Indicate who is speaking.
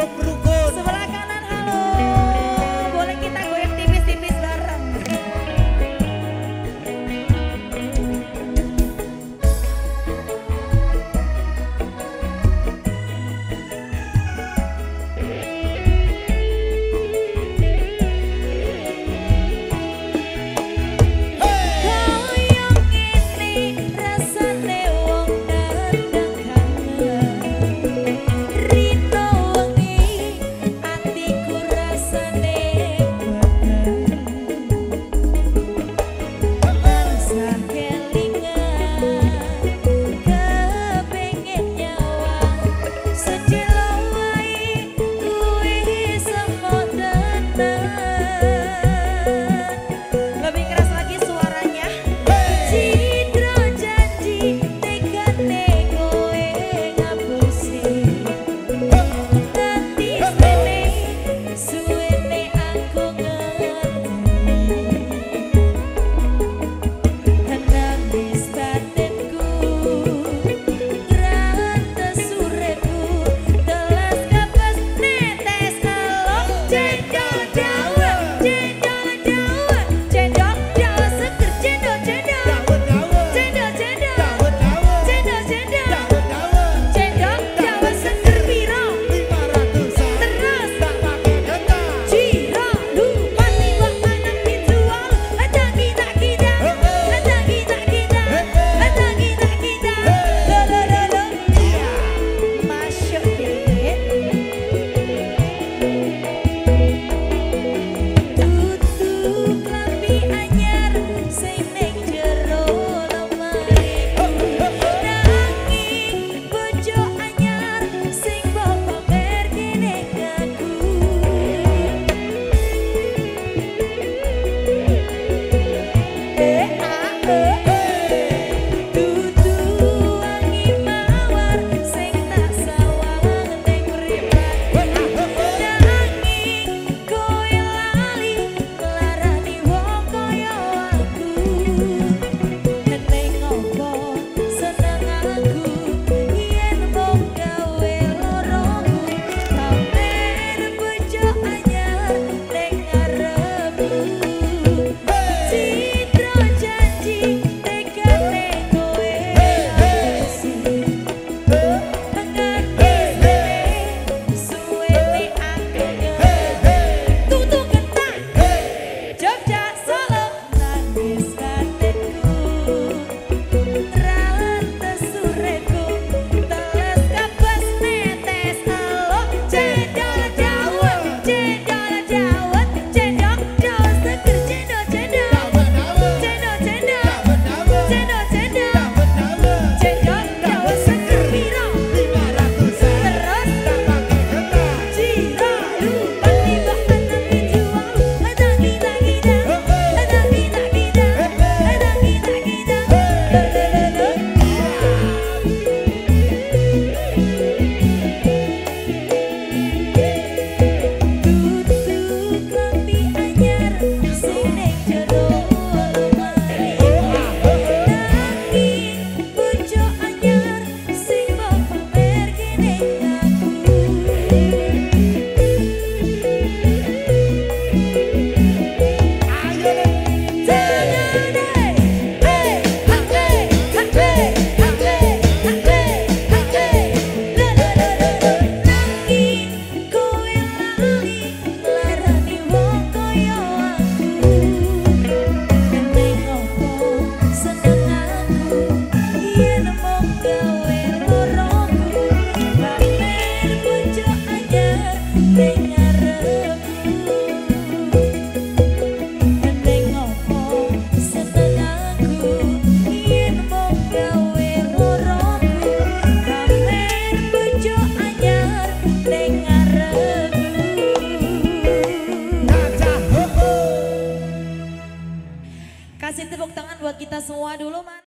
Speaker 1: lo profundo.
Speaker 2: Thank you. Hey. Semua dulu, Man.